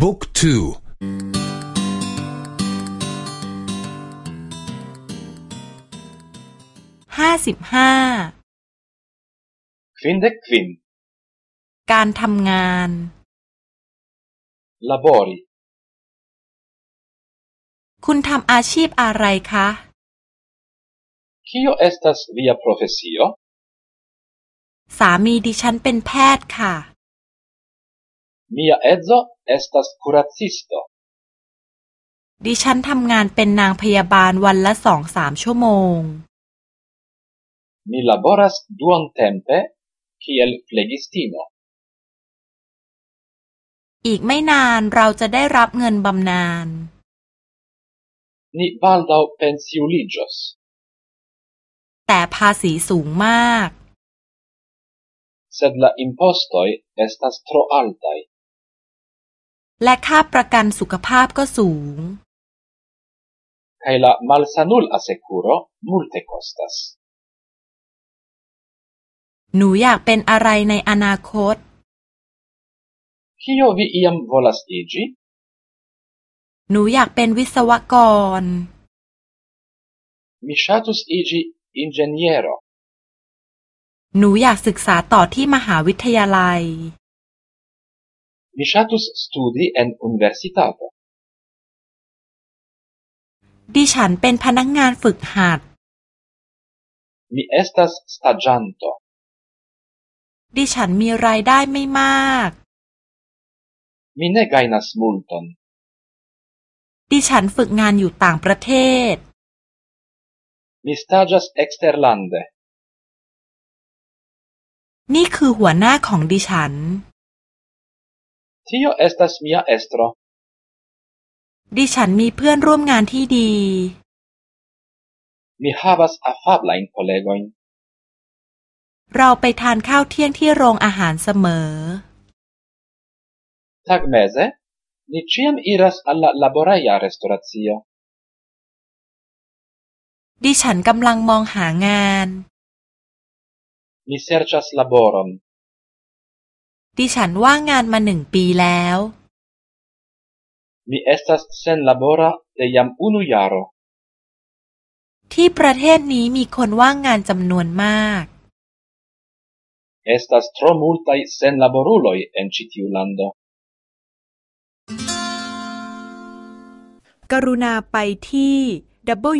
บุ๊กทูห้าสิบห้าควินเดควินการทำงาน labori คุณทำอาชีพอะไรคะ Kio estas via profesio สามีดิฉันเป็นแพทย์ค่ะ Mia edzo estas curacisto ดิฉันทำงานเป็นนางพยาบาลวันละสองสามชั่วโมง Mi laboras duan tempe kiel flegistino อีกไม่นานเราจะได้รับเงินบำนาญ Ni baldaŭ pensiuliĝos แต่ภาษีสูงมาก Sed la impostoj estas tro altaj และค่าประกันสุขภาพก็สูง Kaj la malsanul asekuro multe kostas หนูอยากเป็นอะไรในอนาคต Kio vi iam volas iĝi? หนูอยากเป็นวิศวกร Mi ŝatus iĝi inĝeniero. หนูอยากศึกษาต่อที่มหาวิทยาลัย Mi ŝatus studi en universitato. ดิฉันเป็นพนักงานฝึกหัด Mi estas staĝanto. ดิฉันมีรายได้ไม่มาก Mi ne gajnas multon. ดิฉันฝึกงานอยู่ต่างประเทศ Mi staĝas eksterlande. นี่คือหัวหน้าของดิฉัน Tio estas mia estro. ดิฉันมีเพื่อนร่วมงานที่ดี Mi havas afablajn kolegojn. เราไปทานข้าวเที่ยงที่โรงอาหารเสมอ Tagmeze ni ĉiam iras al la laboreja restoracio. ดิฉันกำลังมองหางาน Mi serĉas laboron. ดิฉันว่างงานมาหนึ่งปีแล้ว Mi estas senlabora de jam unu jaro. ที่ประเทศนี้มีคนว่างงานจำนวนมาก Estas tro multaj senlaboruloj en ĉi tiu lando. กรุณาไปที่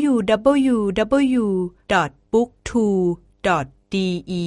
www.booktwo.de